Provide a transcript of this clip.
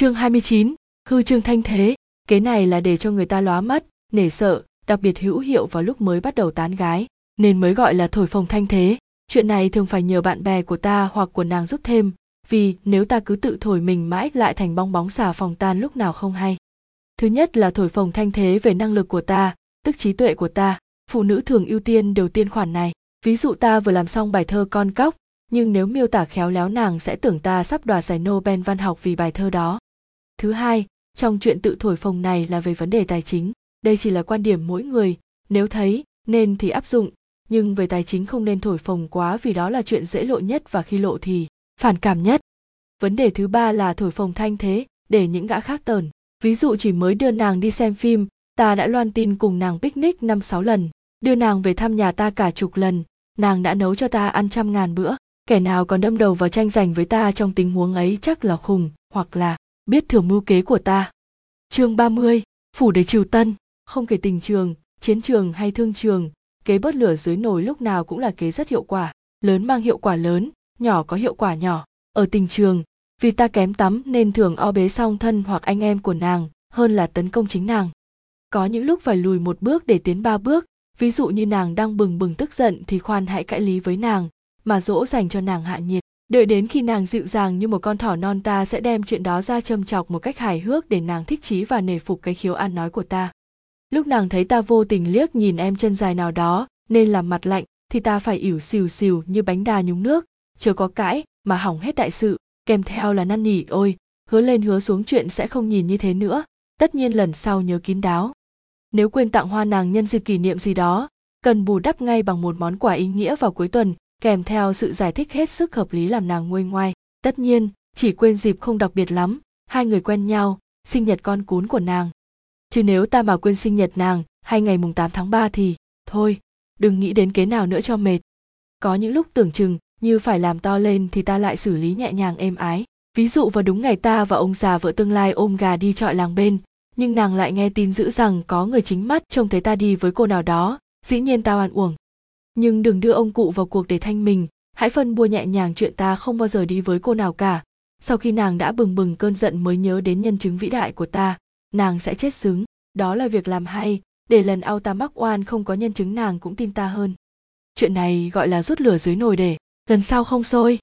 Chương 29, hư trương thanh thế, kế này là để cho người ta lóa mắt, nể sợ, đặc biệt hữu hiệu vào lúc mới bắt đầu tán gái, nên mới gọi là thổi phồng thanh thế. Chuyện này thường phải nhờ bạn bè của ta hoặc của nàng giúp thêm, vì nếu ta cứ tự thổi mình mãi lại thành bong bóng xà phòng tan lúc nào không hay. Thứ nhất là thổi phồng thanh thế về năng lực của ta, tức trí tuệ của ta. Phụ nữ thường ưu tiên đầu tiên khoản này. Ví dụ ta vừa làm xong bài thơ con cóc, nhưng nếu miêu tả khéo léo nàng sẽ tưởng ta sắp đoạt giải Nobel văn học vì bài thơ đó. Thứ hai, trong chuyện tự thổi phồng này là về vấn đề tài chính. Đây chỉ là quan điểm mỗi người, nếu thấy nên thì áp dụng, nhưng về tài chính không nên thổi phồng quá vì đó là chuyện dễ lộ nhất và khi lộ thì phản cảm nhất. Vấn đề thứ ba là thổi phồng thanh thế, để những gã khác tờn. Ví dụ chỉ mới đưa nàng đi xem phim, ta đã loan tin cùng nàng picnic năm sáu lần, đưa nàng về thăm nhà ta cả chục lần, nàng đã nấu cho ta ăn trăm ngàn bữa. Kẻ nào còn đâm đầu vào tranh giành với ta trong tình huống ấy chắc là khùng, hoặc là biết thừa mưu kế của ta. Chương 30, Phủ để triều tân, không kể tình trường, chiến trường hay thương trường, kế bớt lửa dưới nồi lúc nào cũng là kế rất hiệu quả, lớn mang hiệu quả lớn, nhỏ có hiệu quả nhỏ. Ở tình trường, vì ta kém tắm nên thường o bế song thân hoặc anh em của nàng hơn là tấn công chính nàng. Có những lúc phải lùi một bước để tiến ba bước, ví dụ như nàng đang bừng bừng tức giận thì khoan hãy cãi lý với nàng, mà dỗ dành cho nàng hạ nhiệt. Đợi đến khi nàng dịu dàng như một con thỏ non ta sẽ đem chuyện đó ra châm chọc một cách hài hước để nàng thích chí và nể phục cái khiếu ăn nói của ta. Lúc nàng thấy ta vô tình liếc nhìn em chân dài nào đó nên làm mặt lạnh thì ta phải ỉu xìu xìu như bánh đà nhúng nước, chưa có cãi mà hỏng hết đại sự, kèm theo là năn nỉ ôi, hứa lên hứa xuống chuyện sẽ không nhìn như thế nữa, tất nhiên lần sau nhớ kín đáo. Nếu quên tặng hoa nàng nhân dịp kỷ niệm gì đó, cần bù đắp ngay bằng một món quà ý nghĩa vào cuối tuần, kèm theo sự giải thích hết sức hợp lý làm nàng nguôi ngoai. Tất nhiên, chỉ quên dịp không đặc biệt lắm, hai người quen nhau, sinh nhật con cún của nàng. Chứ nếu ta mà quên sinh nhật nàng hay ngày mùng 8 tháng 3 thì, thôi, đừng nghĩ đến kế nào nữa cho mệt. Có những lúc tưởng chừng như phải làm to lên thì ta lại xử lý nhẹ nhàng êm ái. Ví dụ vào đúng ngày ta và ông già vợ tương lai ôm gà đi trọi làng bên, nhưng nàng lại nghe tin dữ rằng có người chính mắt trông thấy ta đi với cô nào đó, dĩ nhiên tao ăn uổng nhưng đừng đưa ông cụ vào cuộc để thanh mình. Hãy phân bua nhẹ nhàng chuyện ta không bao giờ đi với cô nào cả. Sau khi nàng đã bừng bừng cơn giận mới nhớ đến nhân chứng vĩ đại của ta, nàng sẽ chết xứng đó là việc làm hay. Để lần ao ta mắc oan không có nhân chứng nàng cũng tin ta hơn. Chuyện này gọi là rút lửa dưới nồi để. Lần sau không sôi.